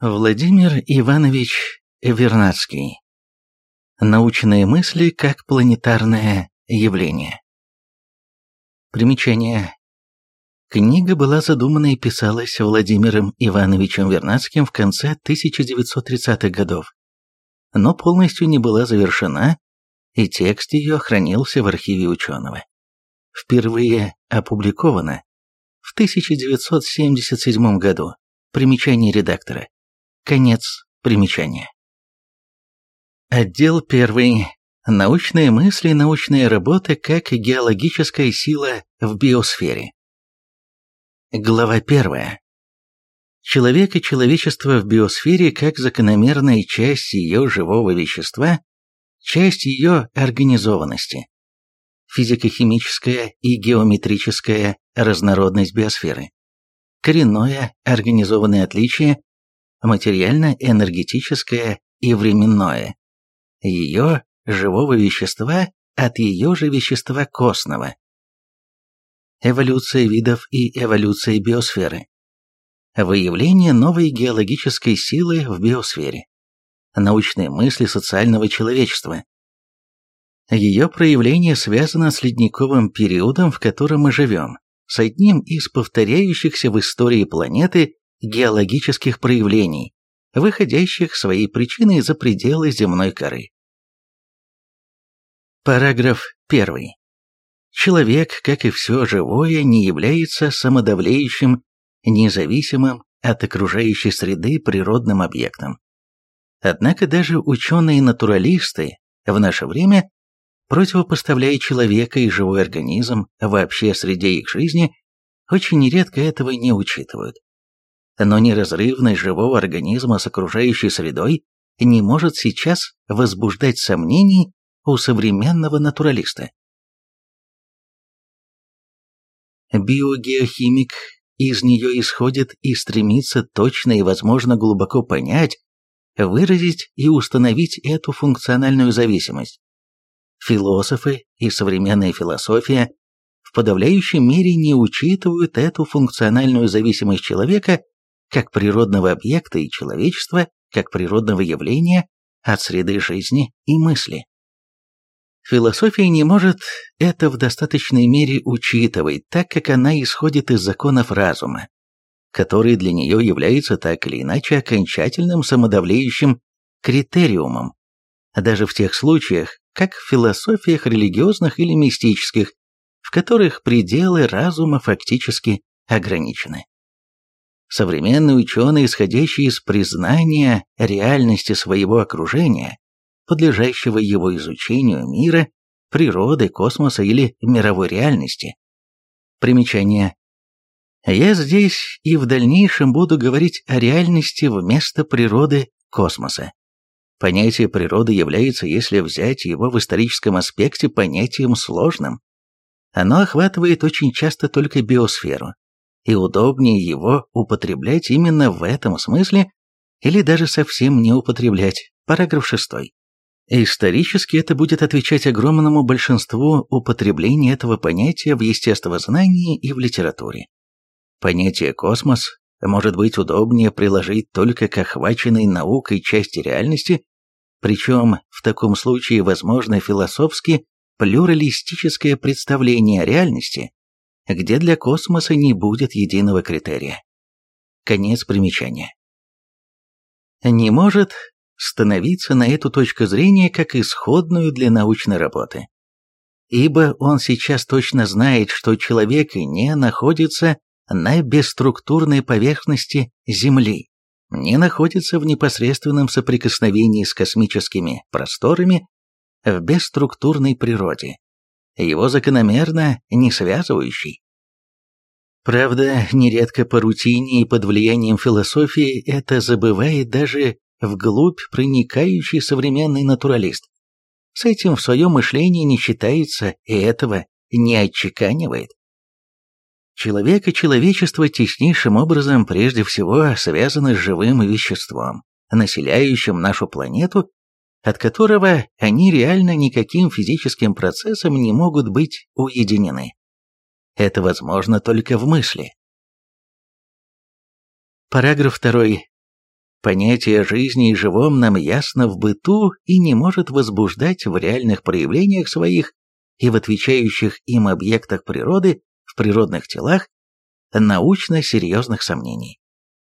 Владимир Иванович Вернадский. Научные мысли как планетарное явление. Примечание. Книга была задумана и писалась Владимиром Ивановичем Вернадским в конце 1930-х годов, но полностью не была завершена, и текст ее хранился в архиве ученого. Впервые опубликована в 1977 году. Примечание редактора. Конец примечания. Отдел 1. Научные мысли и научная работа как геологическая сила в биосфере. Глава 1. Человек и человечество в биосфере как закономерная часть ее живого вещества, часть ее организованности. Физико-химическая и геометрическая разнородность биосферы. Коренное организованное отличие материально-энергетическое и временное, ее живого вещества от ее же вещества костного. Эволюция видов и эволюция биосферы. Выявление новой геологической силы в биосфере. Научные мысли социального человечества. Ее проявление связано с ледниковым периодом, в котором мы живем, с одним из повторяющихся в истории планеты геологических проявлений, выходящих своей причиной за пределы земной коры. Параграф 1. Человек, как и все живое, не является самодавлеющим, независимым от окружающей среды природным объектом. Однако даже ученые-натуралисты в наше время, противопоставляя человека и живой организм вообще среде их жизни, очень нередко этого не учитывают но неразрывность живого организма с окружающей средой не может сейчас возбуждать сомнений у современного натуралиста. Биогеохимик из нее исходит и стремится точно и, возможно, глубоко понять, выразить и установить эту функциональную зависимость. Философы и современная философия в подавляющей мере не учитывают эту функциональную зависимость человека как природного объекта и человечества как природного явления от среды жизни и мысли. Философия не может это в достаточной мере учитывать, так как она исходит из законов разума, который для нее является так или иначе окончательным самодавлеющим критериумом, даже в тех случаях, как в философиях религиозных или мистических, в которых пределы разума фактически ограничены. Современный ученый, исходящий из признания реальности своего окружения, подлежащего его изучению мира, природы, космоса или мировой реальности. Примечание. Я здесь и в дальнейшем буду говорить о реальности вместо природы космоса. Понятие природы является, если взять его в историческом аспекте, понятием сложным. Оно охватывает очень часто только биосферу, и удобнее его употреблять именно в этом смысле или даже совсем не употреблять. Параграф 6. Исторически это будет отвечать огромному большинству употребления этого понятия в естествознании и в литературе. Понятие «космос» может быть удобнее приложить только к охваченной наукой части реальности, причем в таком случае возможно философски плюралистическое представление о реальности, где для космоса не будет единого критерия. Конец примечания. Не может становиться на эту точку зрения как исходную для научной работы. Ибо он сейчас точно знает, что человек не находится на бесструктурной поверхности Земли, не находится в непосредственном соприкосновении с космическими просторами в бесструктурной природе, его закономерно не связывающий. Правда, нередко по рутине и под влиянием философии это забывает даже вглубь проникающий современный натуралист. С этим в своем мышлении не считается и этого не отчеканивает. Человек и человечество теснейшим образом прежде всего связаны с живым веществом, населяющим нашу планету от которого они реально никаким физическим процессом не могут быть уединены. Это возможно только в мысли. Параграф 2. Понятие жизни и живом нам ясно в быту и не может возбуждать в реальных проявлениях своих и в отвечающих им объектах природы, в природных телах, научно-серьезных сомнений.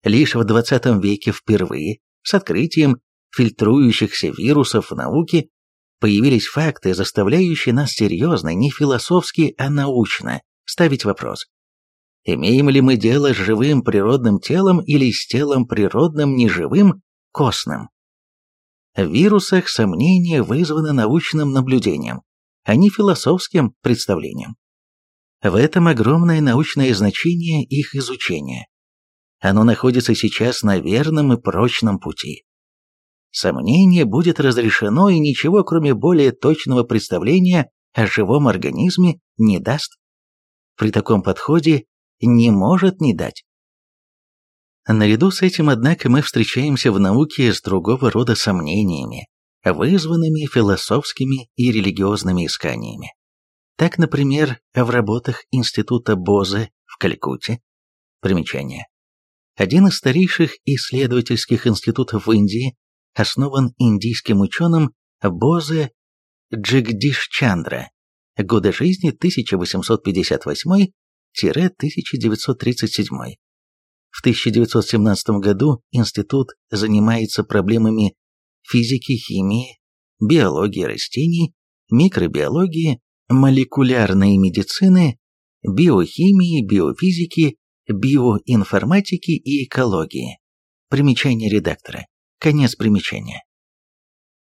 Лишь в XX веке впервые, с открытием фильтрующихся вирусов в науке, появились факты, заставляющие нас серьезно, не философски, а научно ставить вопрос. Имеем ли мы дело с живым природным телом или с телом природным неживым, костным? В вирусах сомнения вызваны научным наблюдением, а не философским представлением. В этом огромное научное значение их изучения. Оно находится сейчас на верном и прочном пути. Сомнение будет разрешено и ничего, кроме более точного представления о живом организме, не даст. При таком подходе не может не дать. Наряду с этим, однако, мы встречаемся в науке с другого рода сомнениями, вызванными философскими и религиозными исканиями. Так, например, в работах Института Бозе в Калькутте. Примечание. Один из старейших исследовательских институтов в Индии основан индийским ученым Бозе Джигдишчандра. Годы жизни 1858 1937. В 1917 году институт занимается проблемами физики, химии, биологии растений, микробиологии, молекулярной медицины, биохимии, биофизики, биоинформатики и экологии. Примечание редактора. Конец примечания.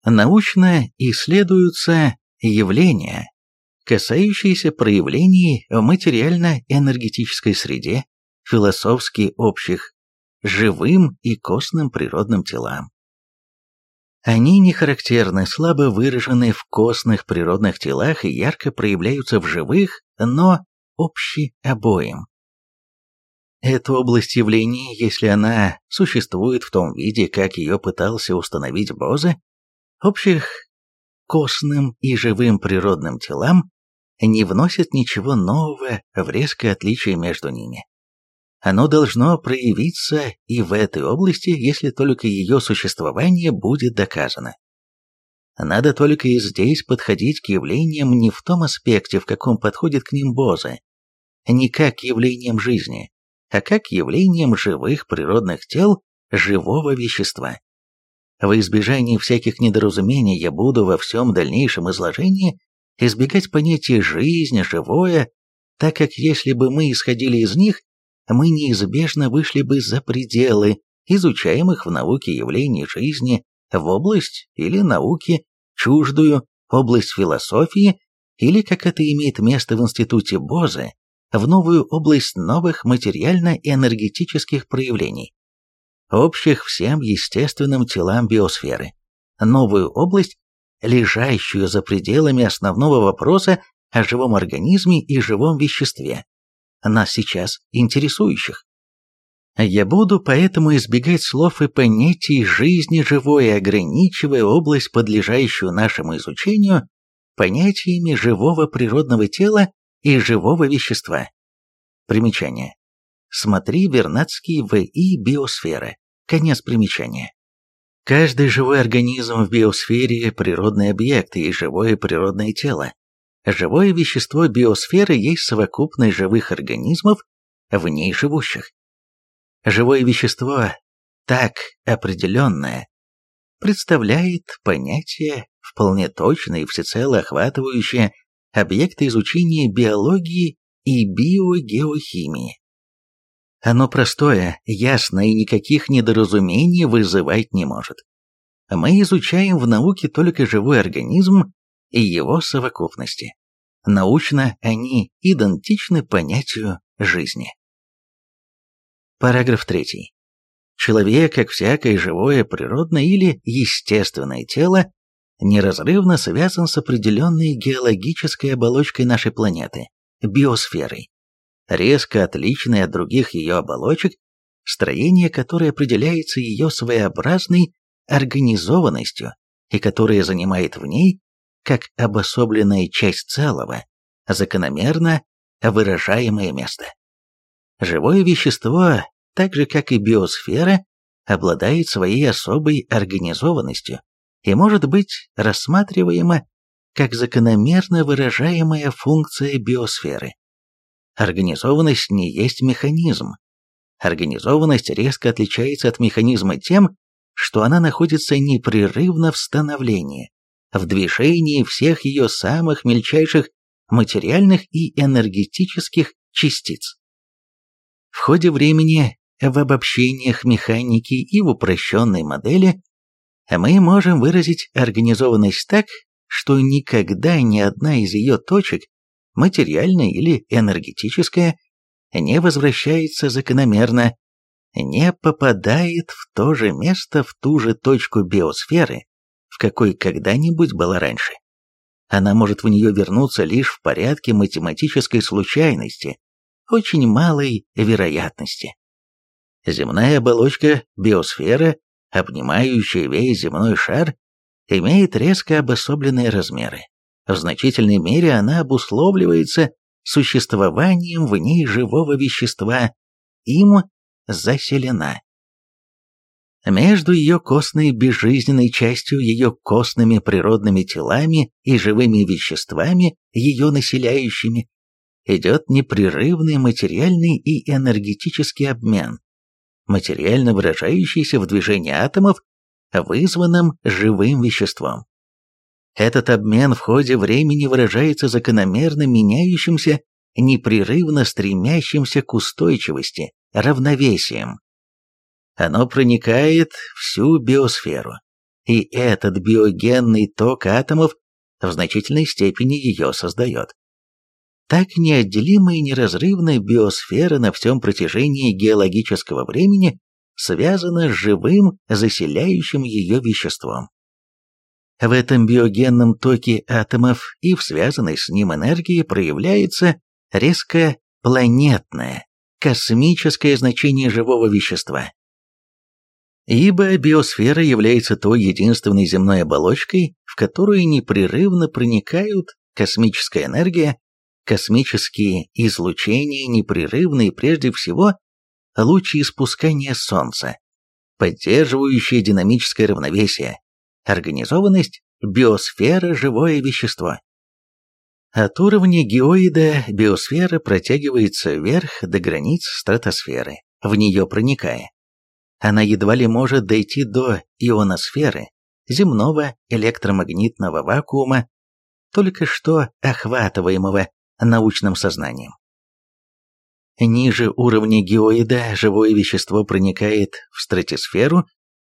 Научно исследуются явления, касающиеся проявлений в материально-энергетической среде, философски общих, живым и костным природным телам. Они не характерны, слабо выражены в костных природных телах и ярко проявляются в живых, но общи обоим. Эта область явлений, если она существует в том виде, как ее пытался установить Бозе, общих костным и живым природным телам, не вносит ничего нового в резкое отличие между ними. Оно должно проявиться и в этой области, если только ее существование будет доказано. Надо только и здесь подходить к явлениям не в том аспекте, в каком подходит к ним Боза, не как явлениям жизни, а как явлениям живых природных тел, живого вещества. Во избежание всяких недоразумений я буду во всем дальнейшем изложении избегать понятия «жизнь», «живое», так как если бы мы исходили из них, мы неизбежно вышли бы за пределы изучаемых в науке явлений жизни в область или науки, чуждую, область философии, или, как это имеет место в институте Бозе, в новую область новых материально-энергетических проявлений, общих всем естественным телам биосферы, новую область, лежащую за пределами основного вопроса о живом организме и живом веществе, нас сейчас интересующих. Я буду поэтому избегать слов и понятий жизни живой, ограничивая область, подлежащую нашему изучению, понятиями живого природного тела и живого вещества. Примечание. Смотри Вернадский В.И. Биосфера. Конец примечания. Каждый живой организм в биосфере – природный объект и живое природное тело. Живое вещество биосферы есть совокупность живых организмов в ней живущих. Живое вещество, так определенное, представляет понятие, вполне точное и всецело охватывающее объекты изучения биологии и биогеохимии. Оно простое, ясное и никаких недоразумений вызывать не может. Мы изучаем в науке только живой организм и его совокупности. Научно они идентичны понятию жизни. Параграф 3. Человек, как всякое живое природное или естественное тело, неразрывно связан с определенной геологической оболочкой нашей планеты – биосферой, резко отличной от других ее оболочек, строение которой определяется ее своеобразной организованностью и которая занимает в ней как обособленная часть целого, закономерно выражаемое место. Живое вещество, так же как и биосфера, обладает своей особой организованностью и может быть рассматриваема как закономерно выражаемая функция биосферы. Организованность не есть механизм. Организованность резко отличается от механизма тем, что она находится непрерывно в становлении, в движении всех ее самых мельчайших материальных и энергетических частиц. В ходе времени, в обобщениях механики и в упрощенной модели мы можем выразить организованность так, что никогда ни одна из ее точек, материальная или энергетическая, не возвращается закономерно, не попадает в то же место, в ту же точку биосферы, в какой когда-нибудь была раньше. Она может в нее вернуться лишь в порядке математической случайности, очень малой вероятности. Земная оболочка биосферы, обнимающая весь земной шар, имеет резко обособленные размеры. В значительной мере она обусловливается существованием в ней живого вещества, им заселена. Между ее костной безжизненной частью, ее костными природными телами и живыми веществами, ее населяющими, идет непрерывный материальный и энергетический обмен, материально выражающийся в движении атомов, вызванном живым веществом. Этот обмен в ходе времени выражается закономерно меняющимся, непрерывно стремящимся к устойчивости, равновесием. Оно проникает всю биосферу, и этот биогенный ток атомов в значительной степени ее создает. Так неотделимая и неразрывная биосфера на всем протяжении геологического времени связана с живым, заселяющим ее веществом. В этом биогенном токе атомов и в связанной с ним энергии проявляется резко планетное, космическое значение живого вещества. Ибо биосфера является той единственной земной оболочкой, в которую непрерывно проникают космическая энергия, космические излучения, непрерывные прежде всего лучи испускания Солнца, поддерживающие динамическое равновесие, организованность, биосфера, живое вещество. От уровня геоида биосфера протягивается вверх до границ стратосферы, в нее проникая. Она едва ли может дойти до ионосферы, земного электромагнитного вакуума, только что охватываемого научным сознанием. Ниже уровня геоида живое вещество проникает в стратосферу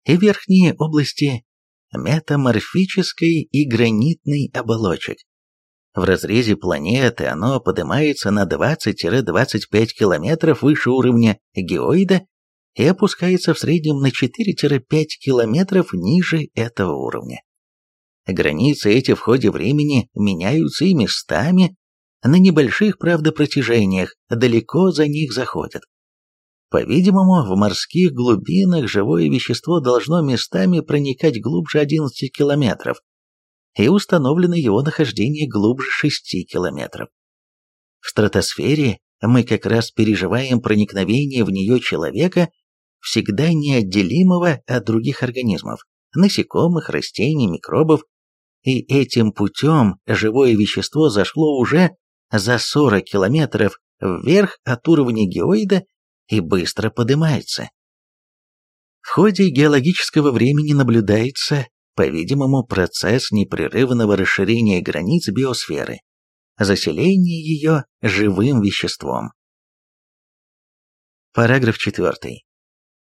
и верхние области метаморфической и гранитной оболочек. В разрезе планеты оно поднимается на 20-25 километров выше уровня геоида и опускается в среднем на 4-5 километров ниже этого уровня. Границы эти в ходе времени меняются и местами, на небольших, правда, протяжениях, далеко за них заходят. По-видимому, в морских глубинах живое вещество должно местами проникать глубже 11 километров, и установлено его нахождение глубже 6 километров. В стратосфере мы как раз переживаем проникновение в нее человека, всегда неотделимого от других организмов, насекомых, растений, микробов, и этим путем живое вещество зашло уже за 40 километров вверх от уровня геоида и быстро поднимается. В ходе геологического времени наблюдается, по-видимому, процесс непрерывного расширения границ биосферы, заселения ее живым веществом. Параграф 4.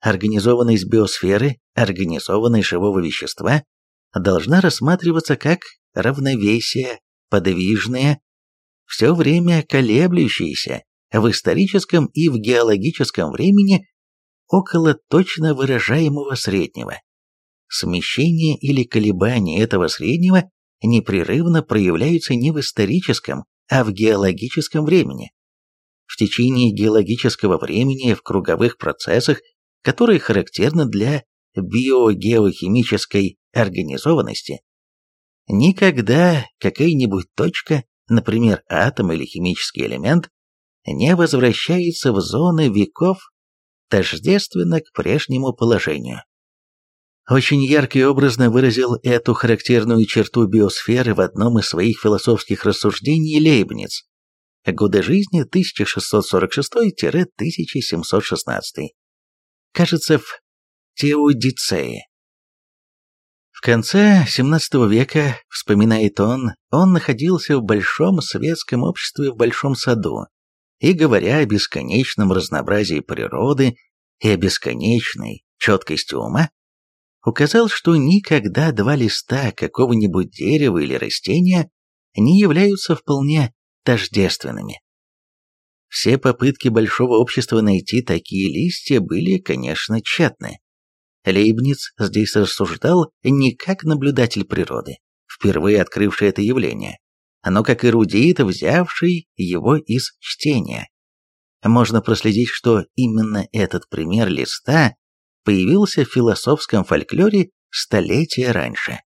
Организованность биосферы, организованность живого вещества, должна рассматриваться как равновесие, подвижное, все время колеблющееся в историческом и в геологическом времени около точно выражаемого среднего. Смещение или колебания этого среднего непрерывно проявляются не в историческом, а в геологическом времени. В течение геологического времени в круговых процессах, которые характерны для биогеохимической организованности, никогда какая-нибудь точка например, атом или химический элемент, не возвращается в зоны веков тождественно к прежнему положению. Очень ярко и образно выразил эту характерную черту биосферы в одном из своих философских рассуждений Лейбниц. Годы жизни 1646-1716. Кажется, в Теодицее. В конце XVII века, вспоминает он, он находился в большом светском обществе в Большом саду, и, говоря о бесконечном разнообразии природы и о бесконечной четкости ума, указал, что никогда два листа какого-нибудь дерева или растения не являются вполне тождественными. Все попытки большого общества найти такие листья были, конечно, тщетны. Лейбниц здесь рассуждал не как наблюдатель природы, впервые открывший это явление, но как эрудит, взявший его из чтения. Можно проследить, что именно этот пример листа появился в философском фольклоре столетия раньше.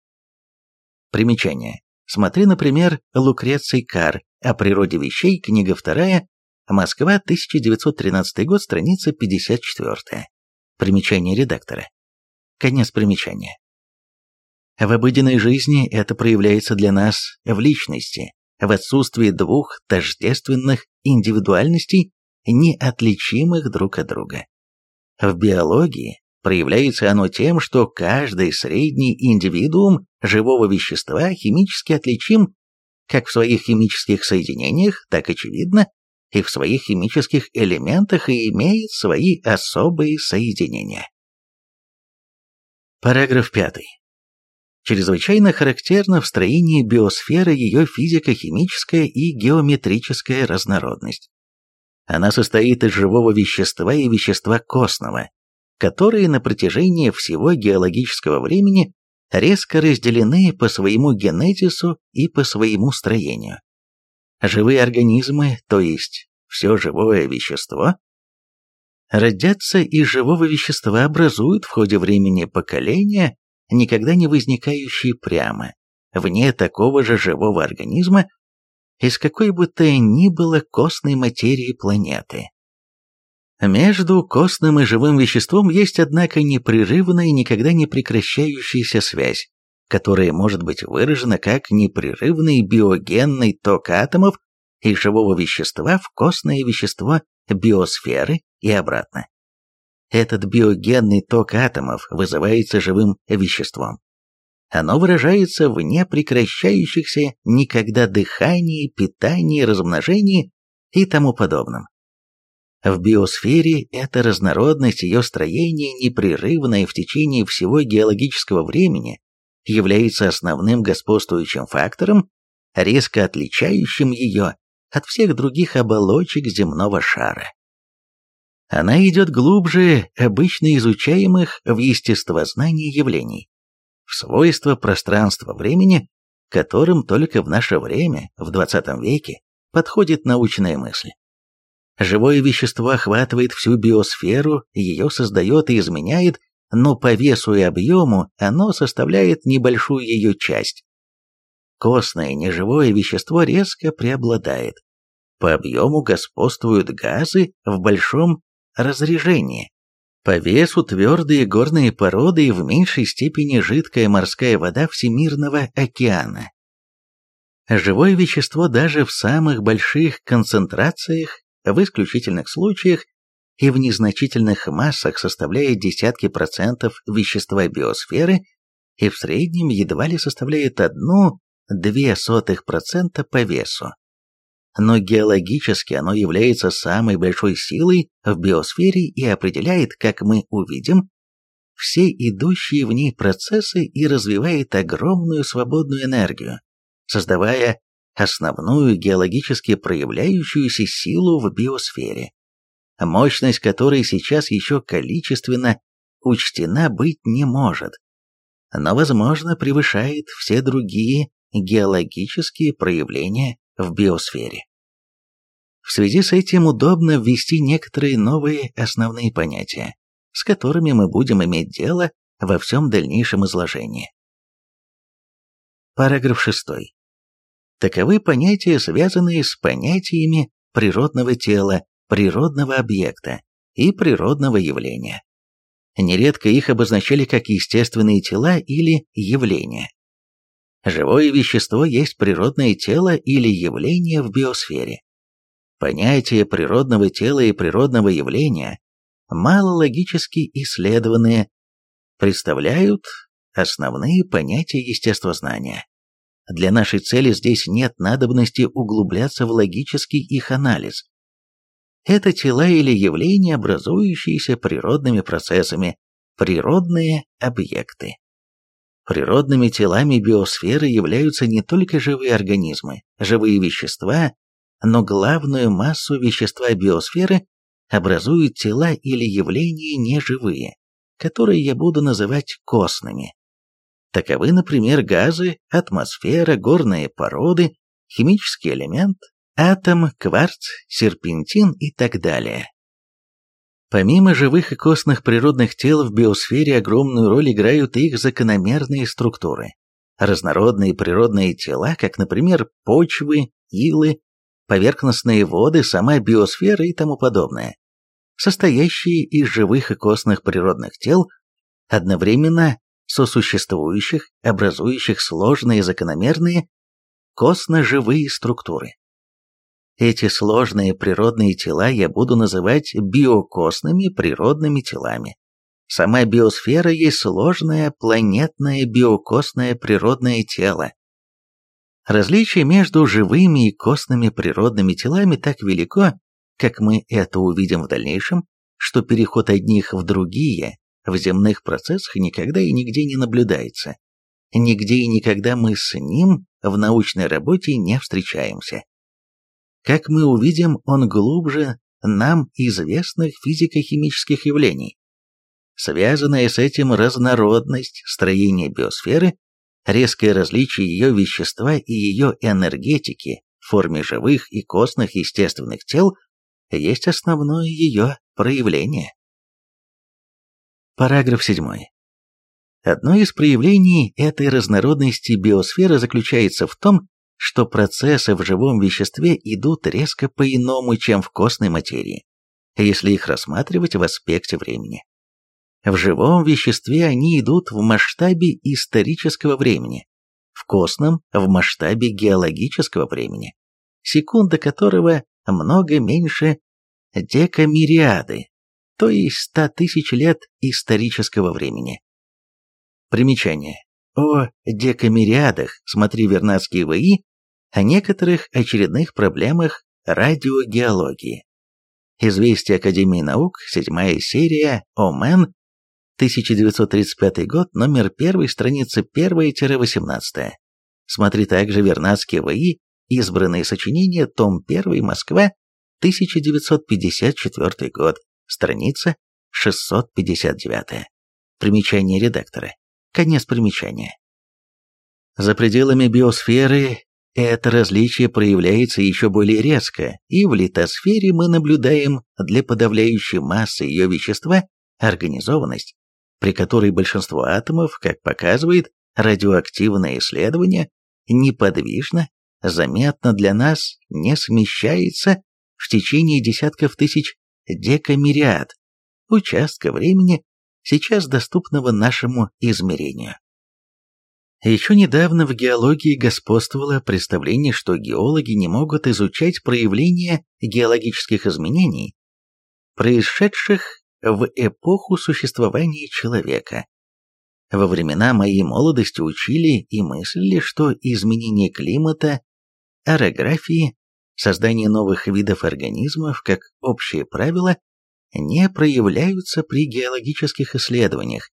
Примечание. Смотри, например, Лукреций Кар о природе вещей, книга 2, Москва, 1913 год, страница 54. Примечание редактора. Конец примечания. В обыденной жизни это проявляется для нас в личности, в отсутствии двух тождественных индивидуальностей, неотличимых друг от друга. В биологии проявляется оно тем, что каждый средний индивидуум живого вещества химически отличим как в своих химических соединениях, так очевидно, и в своих химических элементах и имеет свои особые соединения. Параграф 5. Чрезвычайно характерна в строении биосферы ее физико-химическая и геометрическая разнородность. Она состоит из живого вещества и вещества костного, которые на протяжении всего геологического времени резко разделены по своему генезису и по своему строению. Живые организмы, то есть все живое вещество, Родятся из живого вещества образуют в ходе времени поколения, никогда не возникающие прямо, вне такого же живого организма, из какой бы то ни было костной материи планеты. Между костным и живым веществом есть, однако, непрерывная и никогда не прекращающаяся связь, которая может быть выражена как непрерывный биогенный ток атомов из живого вещества в костное вещество биосферы и обратно. Этот биогенный ток атомов вызывается живым веществом. Оно выражается в непрекращающихся никогда дыхании, питании, размножении и тому подобном. В биосфере эта разнородность ее строения, непрерывная в течение всего геологического времени, является основным господствующим фактором, резко отличающим ее от всех других оболочек земного шара. Она идет глубже обычно изучаемых в естествознании явлений, в свойства пространства-времени, которым только в наше время, в 20 веке, подходит научная мысль. Живое вещество охватывает всю биосферу, ее создает и изменяет, но по весу и объему оно составляет небольшую ее часть. Костное неживое вещество резко преобладает. По объему господствуют газы в большом разрежении. По весу твердые горные породы и в меньшей степени жидкая морская вода Всемирного океана. Живое вещество даже в самых больших концентрациях, в исключительных случаях и в незначительных массах составляет десятки процентов вещества биосферы и в среднем едва ли составляет одну 0,02% по весу. Но геологически оно является самой большой силой в биосфере и определяет, как мы увидим, все идущие в ней процессы и развивает огромную свободную энергию, создавая основную геологически проявляющуюся силу в биосфере, мощность которой сейчас еще количественно учтена быть не может, но, возможно, превышает все другие геологические проявления в биосфере. В связи с этим удобно ввести некоторые новые основные понятия, с которыми мы будем иметь дело во всем дальнейшем изложении. Параграф 6. Таковы понятия, связанные с понятиями природного тела, природного объекта и природного явления. Нередко их обозначали как естественные тела или явления. Живое вещество есть природное тело или явление в биосфере. Понятия природного тела и природного явления, мало логически исследованные, представляют основные понятия естествознания. Для нашей цели здесь нет надобности углубляться в логический их анализ. Это тела или явления, образующиеся природными процессами, природные объекты. Природными телами биосферы являются не только живые организмы, живые вещества, но главную массу вещества биосферы образуют тела или явления неживые, которые я буду называть костными. Таковы, например, газы, атмосфера, горные породы, химический элемент, атом, кварц, серпентин и так далее. Помимо живых и костных природных тел в биосфере огромную роль играют их закономерные структуры. Разнородные природные тела, как, например, почвы, илы, поверхностные воды, сама биосфера и тому подобное, состоящие из живых и костных природных тел, одновременно сосуществующих, образующих сложные закономерные костно-живые структуры. Эти сложные природные тела я буду называть биокосными природными телами. Сама биосфера есть сложное планетное биокосное природное тело. Различие между живыми и костными природными телами так велико, как мы это увидим в дальнейшем, что переход одних в другие в земных процессах никогда и нигде не наблюдается. Нигде и никогда мы с ним в научной работе не встречаемся. Как мы увидим, он глубже нам известных физико-химических явлений. Связанная с этим разнородность строения биосферы, резкое различие ее вещества и ее энергетики в форме живых и костных естественных тел есть основное ее проявление. Параграф 7. Одно из проявлений этой разнородности биосферы заключается в том, что процессы в живом веществе идут резко по-иному, чем в костной материи, если их рассматривать в аспекте времени. В живом веществе они идут в масштабе исторического времени, в костном – в масштабе геологического времени, секунда которого много меньше декамириады, то есть 100 тысяч лет исторического времени. Примечание. О декамериадах смотри Вернадский ВИ, о некоторых очередных проблемах радиогеологии. Известие Академии наук, седьмая серия, ОМЭН, 1935 год, номер 1, страница 1-18. Смотри также Вернадский ВИ, избранные сочинения, том 1, Москва, 1954 год, страница 659. Примечание редактора. Конец примечания. За пределами биосферы это различие проявляется еще более резко, и в литосфере мы наблюдаем для подавляющей массы ее вещества организованность, при которой большинство атомов, как показывает радиоактивное исследование, неподвижно, заметно для нас не смещается в течение десятков тысяч декамериад, участка времени, сейчас доступного нашему измерению. Еще недавно в геологии господствовало представление, что геологи не могут изучать проявления геологических изменений, происшедших в эпоху существования человека. Во времена моей молодости учили и мыслили, что изменение климата, орографии, создание новых видов организмов, как общее правило, не проявляются при геологических исследованиях,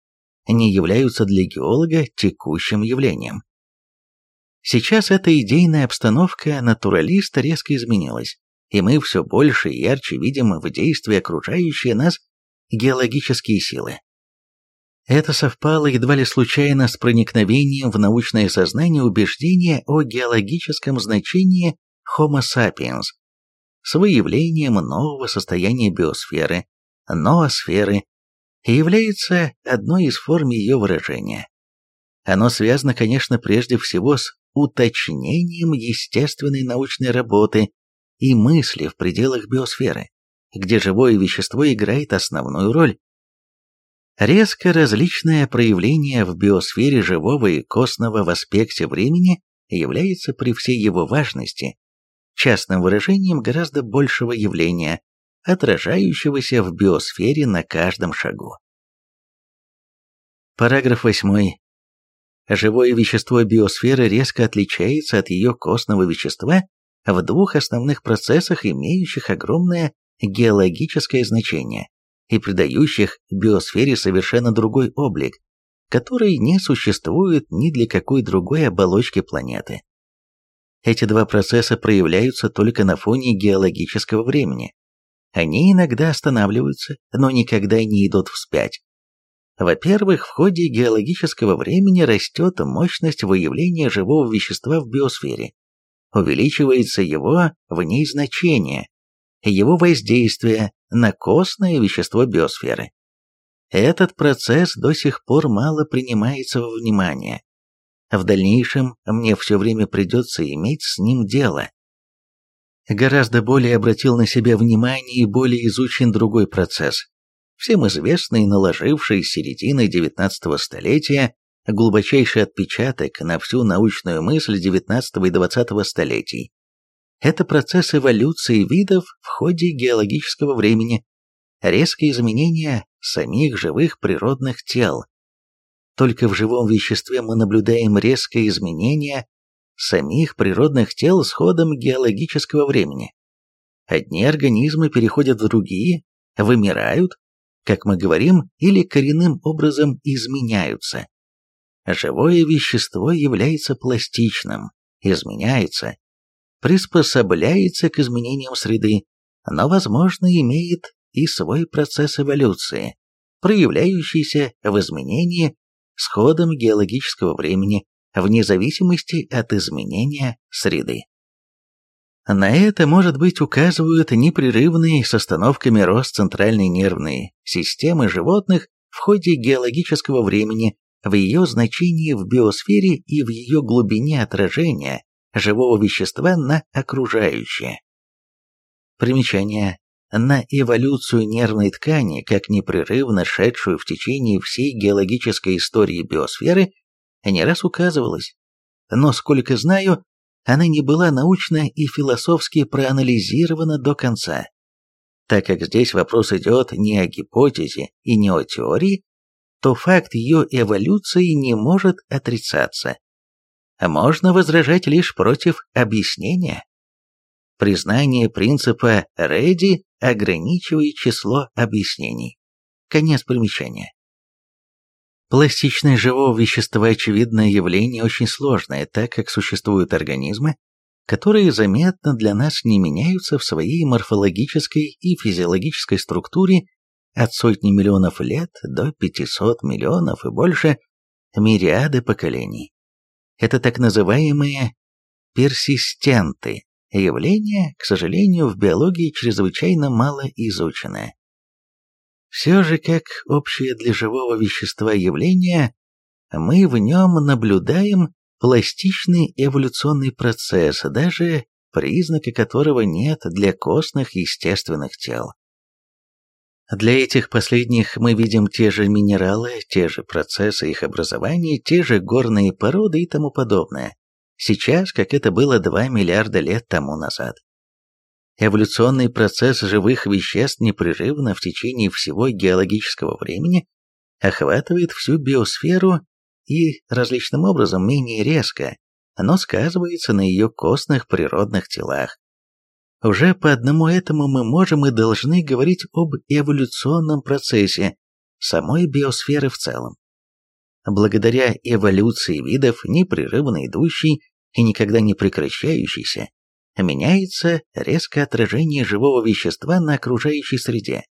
не являются для геолога текущим явлением. Сейчас эта идейная обстановка натуралиста резко изменилась, и мы все больше и ярче видим в действии окружающие нас геологические силы. Это совпало едва ли случайно с проникновением в научное сознание убеждения о геологическом значении Homo sapiens с выявлением нового состояния биосферы, ноосферы, и является одной из форм ее выражения. Оно связано, конечно, прежде всего с уточнением естественной научной работы и мысли в пределах биосферы, где живое вещество играет основную роль. Резко различное проявление в биосфере живого и костного в аспекте времени является при всей его важности частным выражением гораздо большего явления, отражающегося в биосфере на каждом шагу. Параграф 8. Живое вещество биосферы резко отличается от ее костного вещества в двух основных процессах, имеющих огромное геологическое значение и придающих биосфере совершенно другой облик, который не существует ни для какой другой оболочки планеты. Эти два процесса проявляются только на фоне геологического времени. Они иногда останавливаются, но никогда не идут вспять. Во-первых, в ходе геологического времени растет мощность выявления живого вещества в биосфере. Увеличивается его в ней значение, его воздействие на костное вещество биосферы. Этот процесс до сих пор мало принимается во внимание. В дальнейшем мне все время придется иметь с ним дело. Гораздо более обратил на себя внимание и более изучен другой процесс. Всем известный, наложивший с середины XIX столетия глубочайший отпечаток на всю научную мысль XIX и XX столетий. Это процесс эволюции видов в ходе геологического времени, резкие изменения самих живых природных тел. Только в живом веществе мы наблюдаем резкое изменение самих природных тел с ходом геологического времени. Одни организмы переходят в другие, вымирают, как мы говорим, или коренным образом изменяются. Живое вещество является пластичным, изменяется, приспособляется к изменениям среды, но, возможно, имеет и свой процесс эволюции, проявляющийся в изменении с ходом геологического времени вне зависимости от изменения среды. На это, может быть, указывают непрерывный с остановками рост центральной нервной системы животных в ходе геологического времени в ее значении в биосфере и в ее глубине отражения живого вещества на окружающее. Примечание. На эволюцию нервной ткани, как непрерывно шедшую в течение всей геологической истории биосферы, не раз указывалось. Но, сколько знаю, она не была научно и философски проанализирована до конца. Так как здесь вопрос идет не о гипотезе и не о теории, то факт ее эволюции не может отрицаться можно возражать лишь против объяснения. Признание принципа Редди ограничивает число объяснений. Конец примечания. Пластичность живого вещества – очевидное явление очень сложное, так как существуют организмы, которые заметно для нас не меняются в своей морфологической и физиологической структуре от сотни миллионов лет до 500 миллионов и больше мириады поколений. Это так называемые персистенты, явление, к сожалению, в биологии чрезвычайно мало изученное. Все же, как общее для живого вещества явление, мы в нем наблюдаем пластичный эволюционный процесс, даже признака которого нет для костных естественных тел. Для этих последних мы видим те же минералы, те же процессы их образования, те же горные породы и тому подобное. Сейчас, как это было 2 миллиарда лет тому назад. Эволюционный процесс живых веществ непрерывно в течение всего геологического времени охватывает всю биосферу и различным образом менее резко, но сказывается на ее костных природных телах, уже по одному этому мы можем и должны говорить об эволюционном процессе самой биосферы в целом. Благодаря эволюции видов, непрерывно идущей и никогда не прекращающейся, меняется резкое отражение живого вещества на окружающей среде.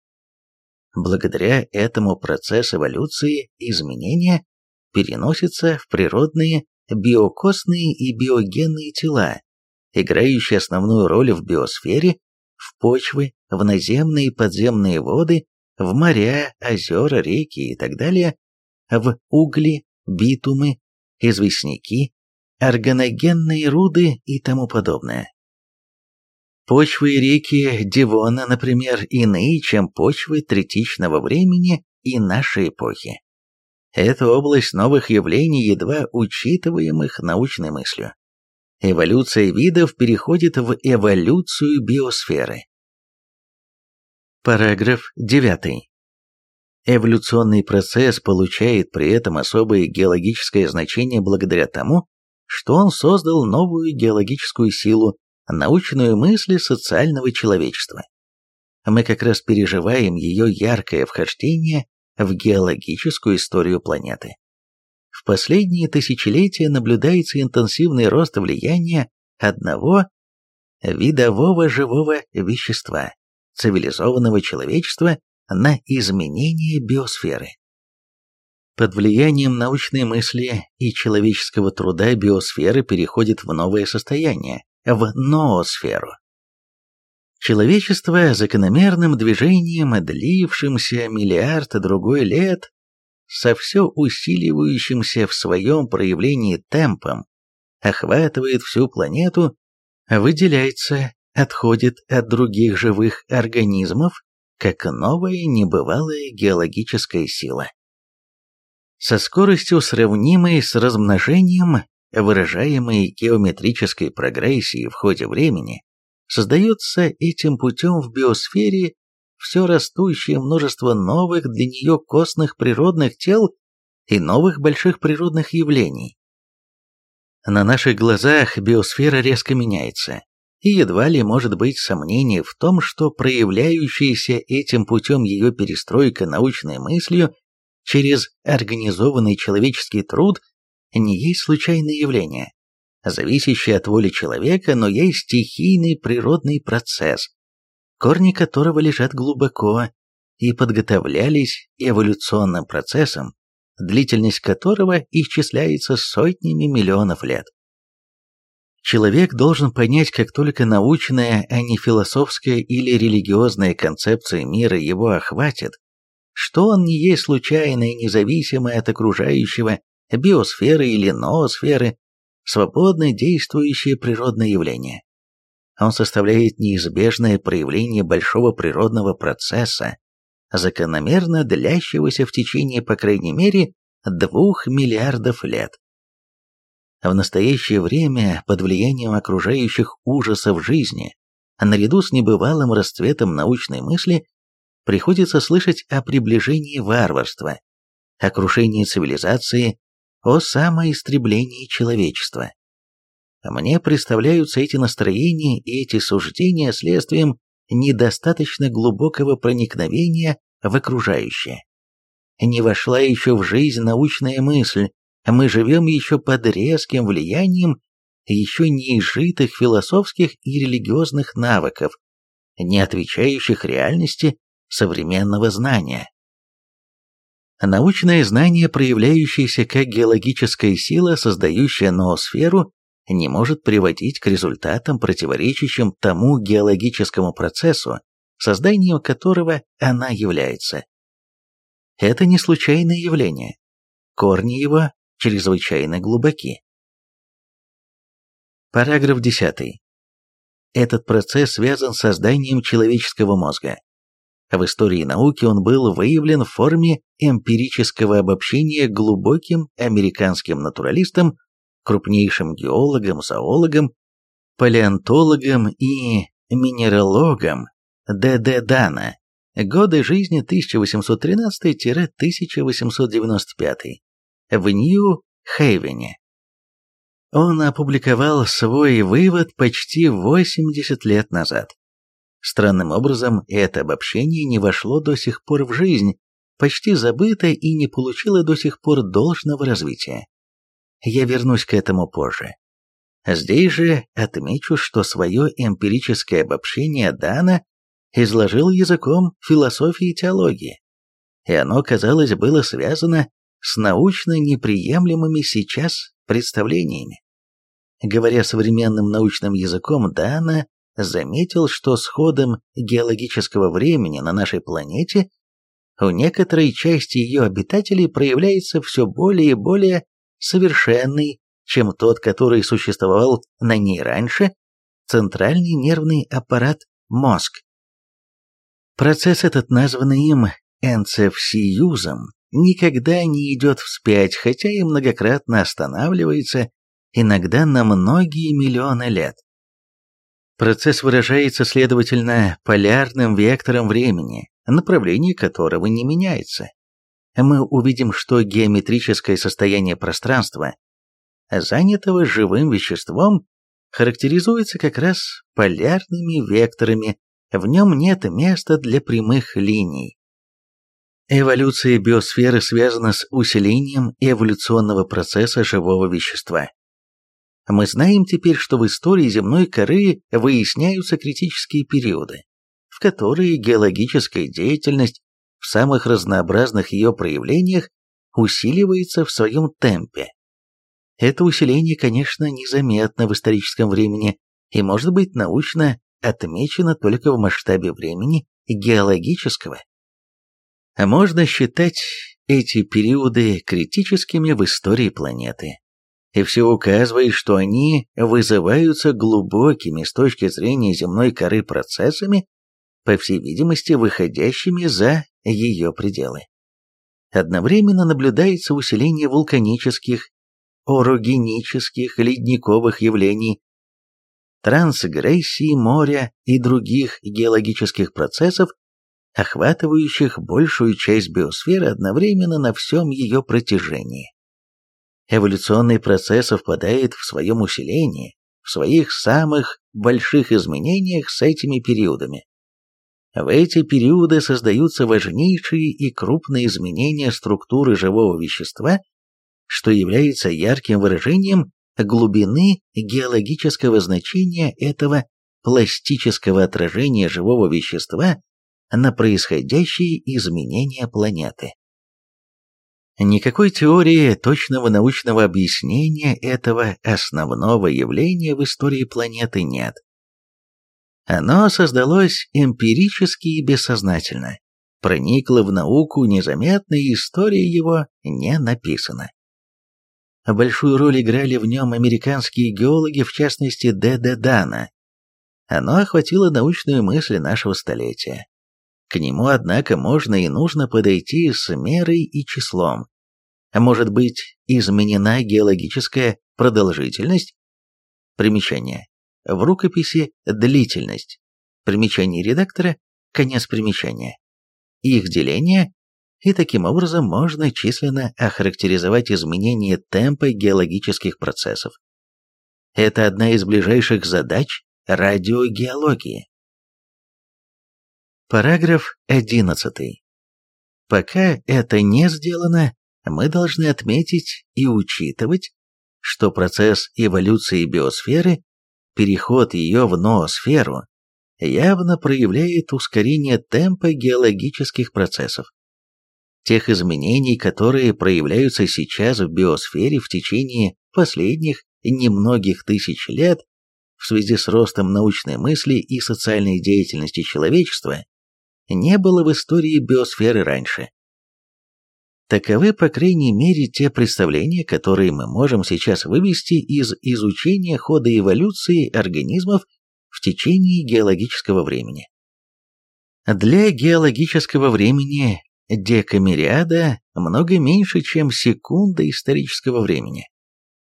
Благодаря этому процесс эволюции изменения переносится в природные биокосные и биогенные тела, играющие основную роль в биосфере, в почвы, в наземные и подземные воды, в моря, озера, реки и так далее, в угли, битумы, известняки, органогенные руды и тому подобное. Почвы и реки Дивона, например, иные, чем почвы третичного времени и нашей эпохи. Это область новых явлений, едва учитываемых научной мыслью. Эволюция видов переходит в эволюцию биосферы. Параграф 9. Эволюционный процесс получает при этом особое геологическое значение благодаря тому, что он создал новую геологическую силу, научную мысль социального человечества. Мы как раз переживаем ее яркое вхождение в геологическую историю планеты. В последние тысячелетия наблюдается интенсивный рост влияния одного видового живого вещества, цивилизованного человечества, на изменение биосферы. Под влиянием научной мысли и человеческого труда биосфера переходит в новое состояние, в ноосферу. Человечество закономерным движением, длившимся миллиард другой лет, со все усиливающимся в своем проявлении темпом, охватывает всю планету, выделяется, отходит от других живых организмов, как новая небывалая геологическая сила. Со скоростью, сравнимой с размножением, выражаемой геометрической прогрессией в ходе времени, создается этим путем в биосфере все растущее множество новых для нее костных природных тел и новых больших природных явлений. На наших глазах биосфера резко меняется, и едва ли может быть сомнений в том, что проявляющаяся этим путем ее перестройка научной мыслью через организованный человеческий труд не есть случайное явление, зависящее от воли человека, но есть стихийный природный процесс, корни которого лежат глубоко и подготовлялись эволюционным процессом, длительность которого исчисляется сотнями миллионов лет. Человек должен понять, как только научная, а не философская или религиозная концепция мира его охватит, что он не есть случайное, независимое от окружающего биосферы или ноосферы, свободно действующее природное явление. Он составляет неизбежное проявление большого природного процесса, закономерно длящегося в течение, по крайней мере, двух миллиардов лет. В настоящее время, под влиянием окружающих ужасов жизни, наряду с небывалым расцветом научной мысли, приходится слышать о приближении варварства, о крушении цивилизации, о самоистреблении человечества. Мне представляются эти настроения и эти суждения следствием недостаточно глубокого проникновения в окружающее. Не вошла еще в жизнь научная мысль, мы живем еще под резким влиянием еще не изжитых философских и религиозных навыков, не отвечающих реальности современного знания. Научное знание, проявляющееся как геологическая сила, создающая ноосферу, не может приводить к результатам, противоречащим тому геологическому процессу, созданием которого она является. Это не случайное явление. Корни его чрезвычайно глубоки. Параграф 10. Этот процесс связан с созданием человеческого мозга. В истории науки он был выявлен в форме эмпирического обобщения глубоким американским натуралистом, крупнейшим геологом, зоологом, палеонтологом и минералогом Д.Д. Дана, годы жизни 1813-1895, в Нью-Хейвене. Он опубликовал свой вывод почти 80 лет назад. Странным образом, это обобщение не вошло до сих пор в жизнь, почти забыто и не получило до сих пор должного развития. Я вернусь к этому позже. Здесь же отмечу, что свое эмпирическое обобщение Дана изложил языком философии и теологии, и оно, казалось, было связано с научно неприемлемыми сейчас представлениями. Говоря современным научным языком, Дана заметил, что с ходом геологического времени на нашей планете у некоторой части ее обитателей проявляется все более и более совершенный, чем тот, который существовал на ней раньше, центральный нервный аппарат – мозг. Процесс этот, названный им энцефсиюзом, никогда не идет вспять, хотя и многократно останавливается, иногда на многие миллионы лет. Процесс выражается, следовательно, полярным вектором времени, направление которого не меняется. Мы увидим, что геометрическое состояние пространства, занятого живым веществом, характеризуется как раз полярными векторами, в нем нет места для прямых линий. Эволюция биосферы связана с усилением эволюционного процесса живого вещества. Мы знаем теперь, что в истории земной коры выясняются критические периоды, в которые геологическая деятельность в самых разнообразных ее проявлениях усиливается в своем темпе. Это усиление, конечно, незаметно в историческом времени и может быть научно отмечено только в масштабе времени геологического. Можно считать эти периоды критическими в истории планеты. И все указывает, что они вызываются глубокими с точки зрения земной коры процессами, по всей видимости, выходящими за ее пределы. Одновременно наблюдается усиление вулканических, орогенических, ледниковых явлений, трансгрессии моря и других геологических процессов, охватывающих большую часть биосферы одновременно на всем ее протяжении. Эволюционный процесс совпадает в своем усилении, в своих самых больших изменениях с этими периодами. В эти периоды создаются важнейшие и крупные изменения структуры живого вещества, что является ярким выражением глубины геологического значения этого пластического отражения живого вещества на происходящие изменения планеты. Никакой теории точного научного объяснения этого основного явления в истории планеты нет. Оно создалось эмпирически и бессознательно, проникло в науку незаметно, и история его не написана. Большую роль играли в нем американские геологи, в частности Д. Д. Дана. Оно охватило научную мысль нашего столетия. К нему, однако, можно и нужно подойти с мерой и числом. Может быть, изменена геологическая продолжительность? Примечание. В рукописи длительность. Примечание редактора, конец примечания. Их деление, и таким образом можно численно охарактеризовать изменение темпа геологических процессов. Это одна из ближайших задач радиогеологии. Параграф 11. Пока это не сделано, мы должны отметить и учитывать, что процесс эволюции биосферы, переход ее в ноосферу, явно проявляет ускорение темпа геологических процессов. Тех изменений, которые проявляются сейчас в биосфере в течение последних немногих тысяч лет в связи с ростом научной мысли и социальной деятельности человечества, не было в истории биосферы раньше. Таковы, по крайней мере, те представления, которые мы можем сейчас вывести из изучения хода эволюции организмов в течение геологического времени. Для геологического времени декамериада много меньше, чем секунда исторического времени.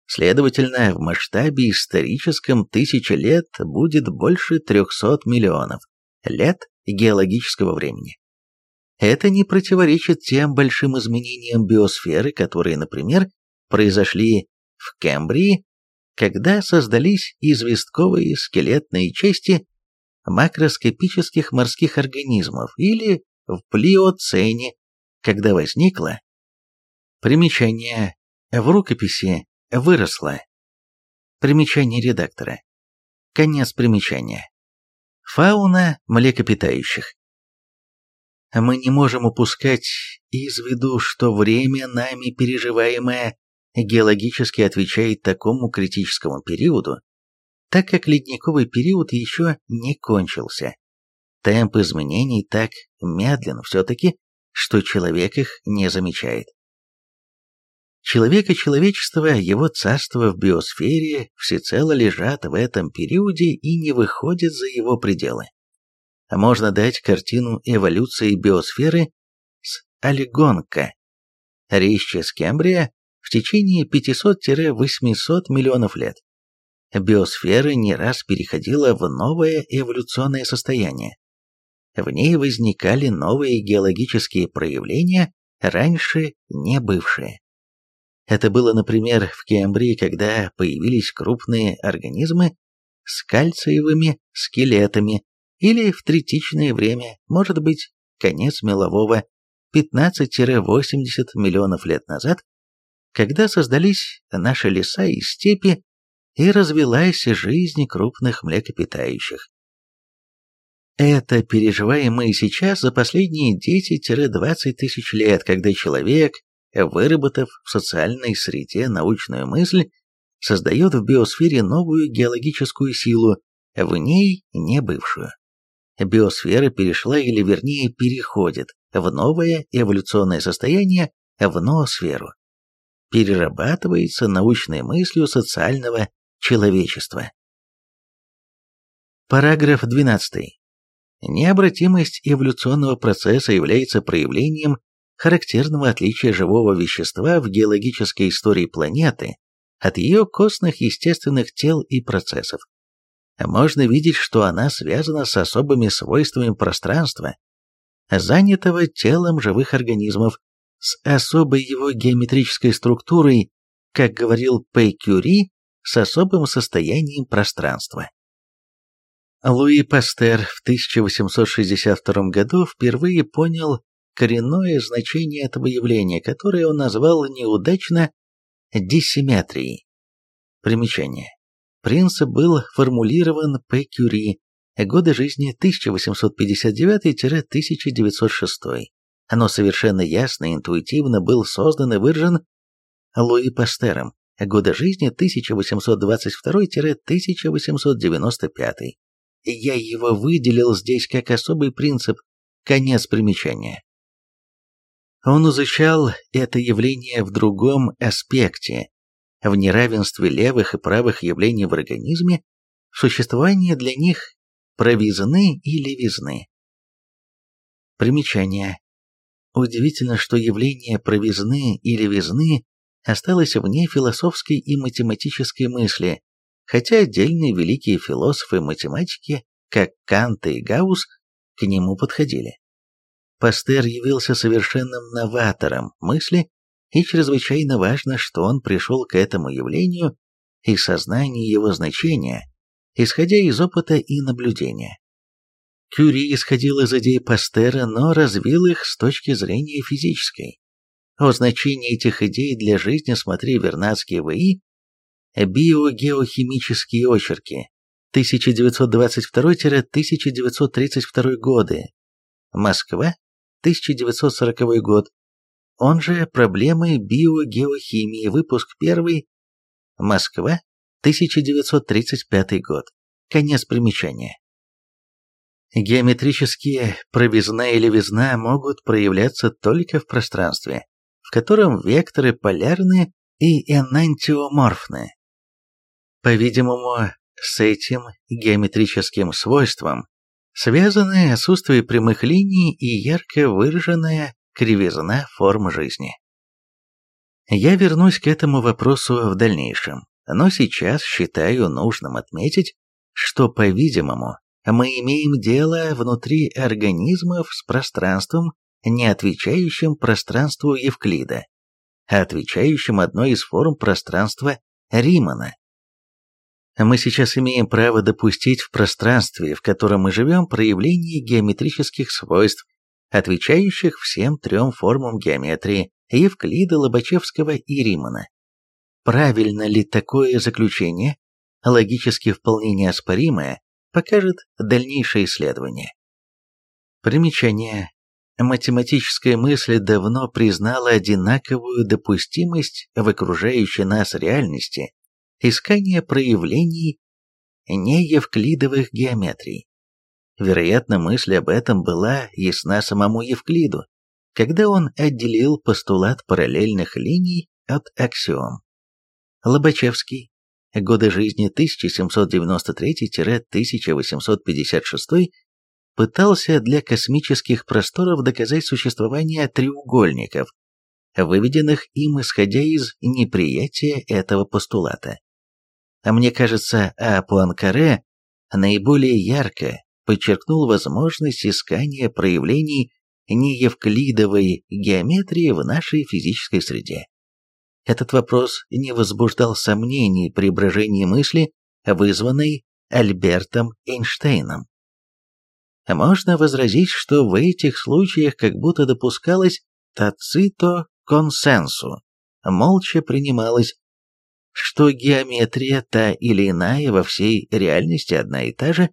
Следовательно, в масштабе историческом тысяча лет будет больше 300 миллионов лет геологического времени. Это не противоречит тем большим изменениям биосферы, которые, например, произошли в Кембрии, когда создались известковые скелетные части макроскопических морских организмов, или в плиоцене, когда возникла примечание в рукописи выросло. Примечание редактора. Конец примечания. Фауна млекопитающих. Мы не можем упускать из виду, что время, нами переживаемое, геологически отвечает такому критическому периоду, так как ледниковый период еще не кончился. Темп изменений так медлен все-таки, что человек их не замечает. Человек и человечество, его царство в биосфере всецело лежат в этом периоде и не выходят за его пределы. Можно дать картину эволюции биосферы с Олигонка, резче Скембрия в течение 500-800 миллионов лет. Биосфера не раз переходила в новое эволюционное состояние. В ней возникали новые геологические проявления, раньше не бывшие. Это было, например, в Кембрии, когда появились крупные организмы с кальциевыми скелетами, или в третичное время, может быть, конец мелового, 15-80 миллионов лет назад, когда создались наши леса и степи, и развилась жизнь крупных млекопитающих. Это переживаем мы сейчас за последние 10-20 тысяч лет, когда человек, выработав в социальной среде научную мысль, создает в биосфере новую геологическую силу, в ней не бывшую. Биосфера перешла или вернее переходит в новое эволюционное состояние, в ноосферу. Перерабатывается научной мыслью социального человечества. Параграф 12. Необратимость эволюционного процесса является проявлением характерного отличия живого вещества в геологической истории планеты от ее костных естественных тел и процессов. Можно видеть, что она связана с особыми свойствами пространства, занятого телом живых организмов, с особой его геометрической структурой, как говорил Пэй Кюри, с особым состоянием пространства. Луи Пастер в 1862 году впервые понял коренное значение этого явления, которое он назвал неудачно диссиметрией. Примечание. Принцип был формулирован П. Кюри, годы жизни 1859-1906. Оно совершенно ясно и интуитивно был создан и выражен Луи Пастером, годы жизни 1822-1895. Я его выделил здесь как особый принцип, конец примечания. Он изучал это явление в другом аспекте, в неравенстве левых и правых явлений в организме, в существовании для них правизны и левизны. Примечание. Удивительно, что явление правизны и левизны осталось вне философской и математической мысли, хотя отдельные великие философы математики, как Кант и Гаусс, к нему подходили. Пастер явился совершенным новатором мысли, и чрезвычайно важно, что он пришел к этому явлению и сознанию его значения, исходя из опыта и наблюдения. Кюри исходил из идей Пастера, но развил их с точки зрения физической. О значении этих идей для жизни смотри Вернадские ВИ Биогеохимические очерки 1922-1932 годы. Москва, 1940 год. Он же «Проблемы биогеохимии», выпуск 1, Москва, 1935 год. Конец примечания. Геометрические провизна и левизна могут проявляться только в пространстве, в котором векторы полярны и энантиоморфны. По-видимому, с этим геометрическим свойством связаны отсутствие прямых линий и ярко выраженная кривизна форм жизни. Я вернусь к этому вопросу в дальнейшем, но сейчас считаю нужным отметить, что, по-видимому, мы имеем дело внутри организмов с пространством, не отвечающим пространству Евклида, а отвечающим одной из форм пространства Римана. Мы сейчас имеем право допустить в пространстве, в котором мы живем, проявление геометрических свойств, отвечающих всем трем формам геометрии Евклида, Лобачевского и Римана. Правильно ли такое заключение, логически вполне неоспоримое, покажет дальнейшее исследование. Примечание. Математическая мысль давно признала одинаковую допустимость в окружающей нас реальности искания проявлений неевклидовых геометрий. Вероятно, мысль об этом была ясна самому Евклиду, когда он отделил постулат параллельных линий от аксиом. Лобачевский. Годы жизни 1793-1856 пытался для космических просторов доказать существование треугольников, выведенных им исходя из неприятия этого постулата. А мне кажется, А. Пуанкаре наиболее ярко подчеркнул возможность искания проявлений неевклидовой геометрии в нашей физической среде. Этот вопрос не возбуждал сомнений при брожении мысли, вызванной Альбертом Эйнштейном. Можно возразить, что в этих случаях как будто допускалось тацито консенсу, молча принималось, что геометрия та или иная во всей реальности одна и та же,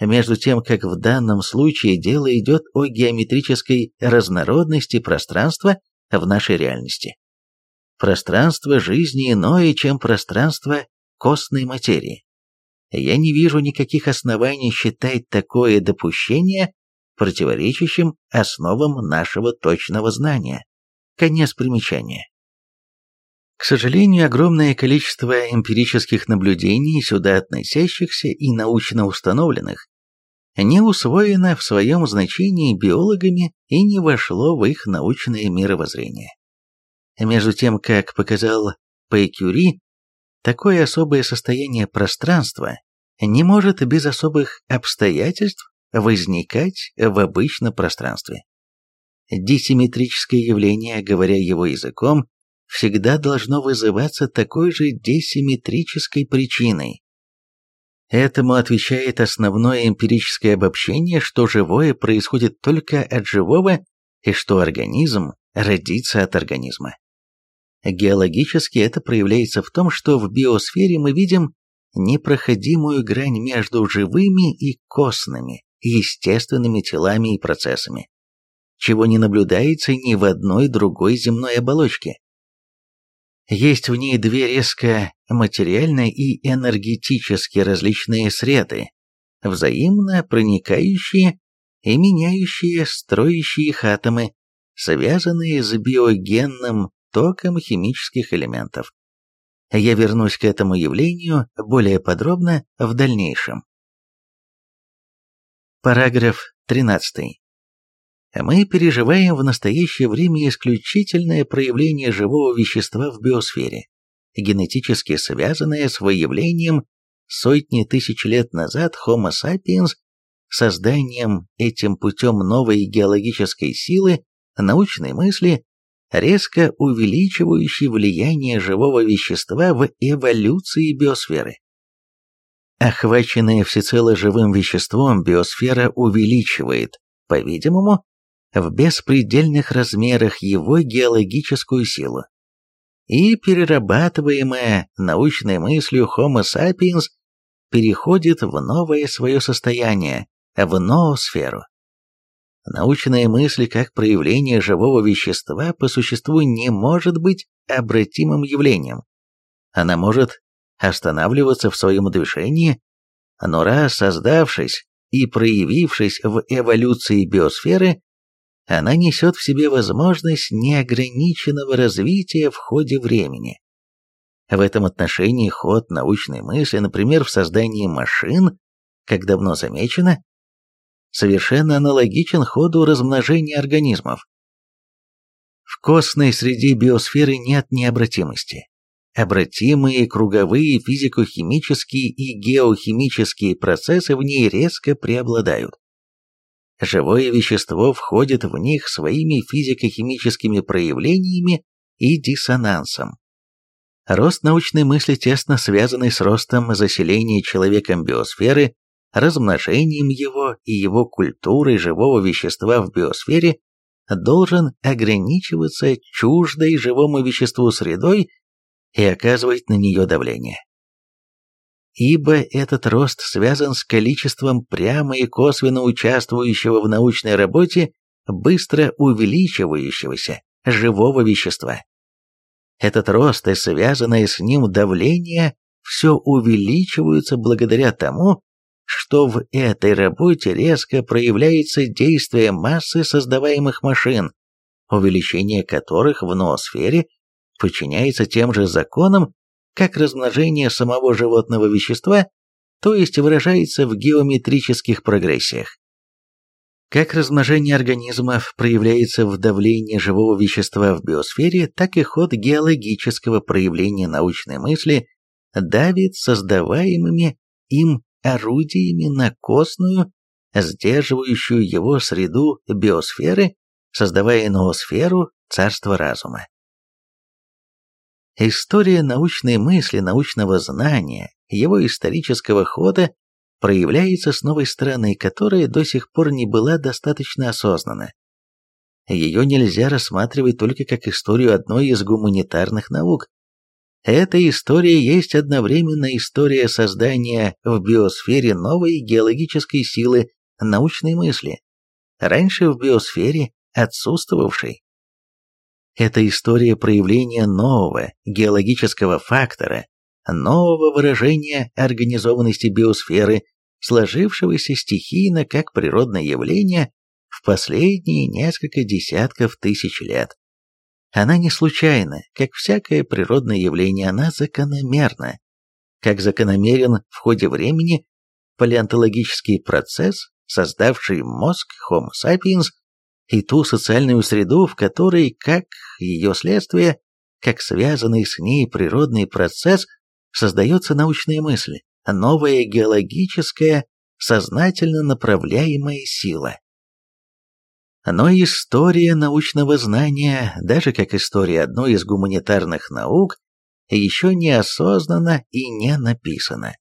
между тем как в данном случае дело идет о геометрической разнородности пространства в нашей реальности. Пространство жизни иное, чем пространство костной материи. Я не вижу никаких оснований считать такое допущение противоречащим основам нашего точного знания. Конец примечания. К сожалению, огромное количество эмпирических наблюдений, сюда относящихся и научно установленных, не усвоено в своем значении биологами и не вошло в их научное мировоззрение. Между тем, как показал Пэй Кюри, такое особое состояние пространства не может без особых обстоятельств возникать в обычном пространстве. Дисимметрическое явление, говоря его языком, всегда должно вызываться такой же десимметрической причиной. Этому отвечает основное эмпирическое обобщение, что живое происходит только от живого и что организм родится от организма. Геологически это проявляется в том, что в биосфере мы видим непроходимую грань между живыми и костными, естественными телами и процессами, чего не наблюдается ни в одной другой земной оболочке. Есть в ней две резко материально и энергетически различные среды, взаимно проникающие и меняющие строящие их атомы, связанные с биогенным током химических элементов. Я вернусь к этому явлению более подробно в дальнейшем. Параграф 13. Мы переживаем в настоящее время исключительное проявление живого вещества в биосфере, генетически связанное с выявлением сотни тысяч лет назад Homo sapiens, созданием этим путем новой геологической силы, научной мысли, резко увеличивающей влияние живого вещества в эволюции биосферы. Охваченная всецело живым веществом, биосфера увеличивает, по-видимому, в беспредельных размерах его геологическую силу. И перерабатываемая научной мыслью Homo sapiens переходит в новое свое состояние, в ноосферу. Научная мысль как проявление живого вещества по существу не может быть обратимым явлением. Она может останавливаться в своем движении, но раз создавшись и проявившись в эволюции биосферы, она несет в себе возможность неограниченного развития в ходе времени. В этом отношении ход научной мысли, например, в создании машин, как давно замечено, совершенно аналогичен ходу размножения организмов. В костной среде биосферы нет необратимости. Обратимые круговые физико-химические и геохимические процессы в ней резко преобладают. Живое вещество входит в них своими физико-химическими проявлениями и диссонансом. Рост научной мысли тесно связанный с ростом заселения человеком биосферы, размножением его и его культурой живого вещества в биосфере должен ограничиваться чуждой живому веществу средой и оказывать на нее давление ибо этот рост связан с количеством прямо и косвенно участвующего в научной работе быстро увеличивающегося живого вещества. Этот рост и связанное с ним давление все увеличиваются благодаря тому, что в этой работе резко проявляется действие массы создаваемых машин, увеличение которых в ноосфере подчиняется тем же законам, как размножение самого животного вещества, то есть выражается в геометрических прогрессиях. Как размножение организмов проявляется в давлении живого вещества в биосфере, так и ход геологического проявления научной мысли давит создаваемыми им орудиями на костную, сдерживающую его среду биосферы, создавая ноосферу царства разума. История научной мысли, научного знания, его исторического хода проявляется с новой стороны, которая до сих пор не была достаточно осознана. Ее нельзя рассматривать только как историю одной из гуманитарных наук. Эта история есть одновременно история создания в биосфере новой геологической силы научной мысли, раньше в биосфере отсутствовавшей. Это история проявления нового геологического фактора, нового выражения организованности биосферы, сложившегося стихийно как природное явление в последние несколько десятков тысяч лет. Она не случайна, как всякое природное явление, она закономерна. Как закономерен в ходе времени палеонтологический процесс, создавший мозг Homo sapiens и ту социальную среду, в которой, как ее следствие, как связанный с ней природный процесс, создается научная мысль, новая геологическая, сознательно направляемая сила. Но история научного знания, даже как история одной из гуманитарных наук, еще не осознана и не написана.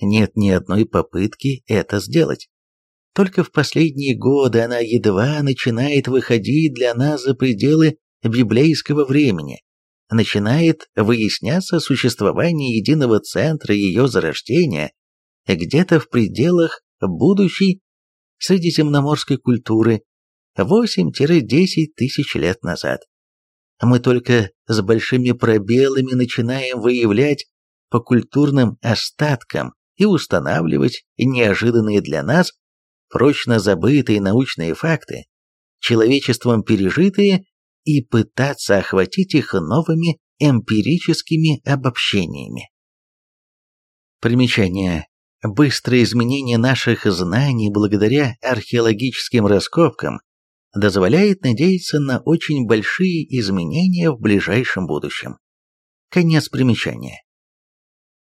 Нет ни одной попытки это сделать. Только в последние годы она едва начинает выходить для нас за пределы библейского времени, начинает выясняться существование единого центра ее зарождения где-то в пределах будущей средиземноморской культуры 8-10 тысяч лет назад. Мы только с большими пробелами начинаем выявлять по культурным остаткам и устанавливать неожиданные для нас прочно забытые научные факты, человечеством пережитые, и пытаться охватить их новыми эмпирическими обобщениями. Примечание. Быстрое изменение наших знаний благодаря археологическим раскопкам дозволяет надеяться на очень большие изменения в ближайшем будущем. Конец примечания.